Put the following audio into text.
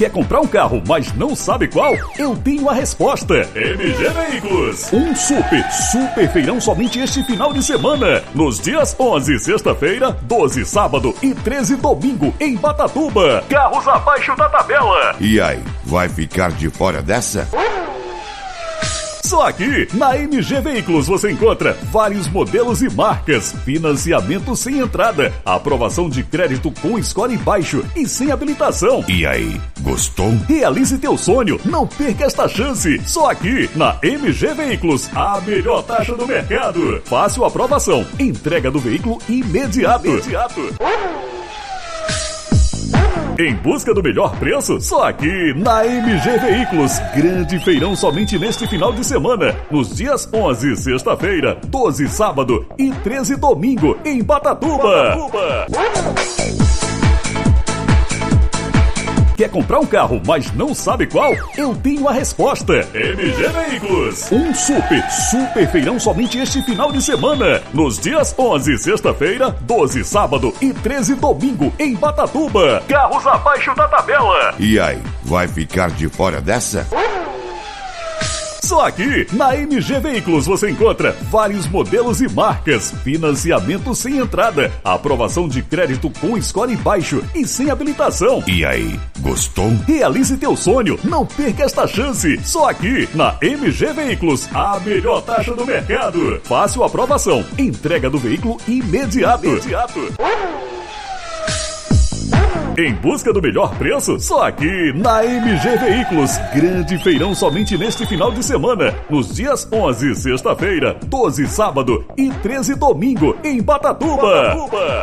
Quer comprar um carro, mas não sabe qual? Eu tenho a resposta. MG Veículos. Um super, super feirão somente este final de semana. Nos dias 11, sexta-feira, 12, sábado e 13, domingo, em Batatuba. Carros abaixo da tabela. E aí, vai ficar de fora dessa? Só aqui, na MG Veículos, você encontra vários modelos e marcas, financiamento sem entrada, aprovação de crédito com score baixo e sem habilitação. E aí, gostou? Realize teu sonho, não perca esta chance. Só aqui, na MG Veículos, a melhor taxa do mercado. Fácil aprovação, entrega do veículo imediato. imediato. Em busca do melhor preço? Só aqui na MG Veículos. Grande feirão somente neste final de semana. Nos dias 11, sexta-feira, 12, sábado e 13, domingo, em Batatuba. Batatuba. Quer comprar um carro, mas não sabe qual? Eu tenho a resposta. MG Veículos. Um super, super feirão somente este final de semana. Nos dias 11, sexta-feira, 12, sábado e 13, domingo, em Batatuba. Carros abaixo da tabela. E aí, vai ficar de fora dessa? Só aqui, na MG Veículos, você encontra vários modelos e marcas, financiamento sem entrada, aprovação de crédito com score baixo e sem habilitação. E aí, gostou? Realize teu sonho, não perca esta chance. Só aqui, na MG Veículos, a melhor taxa do mercado. Fácil aprovação, entrega do veículo imediato. imediato. Em busca do melhor preço? Só aqui na MG Veículos. Grande feirão somente neste final de semana. Nos dias 11, sexta-feira, 12, sábado e 13, domingo, em Batatuba. Batatuba.